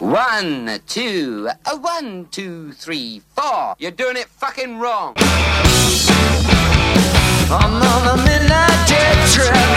One, two, a one, two, three, four. You're doing it fucking wrong. I'm on a midnight jet trip.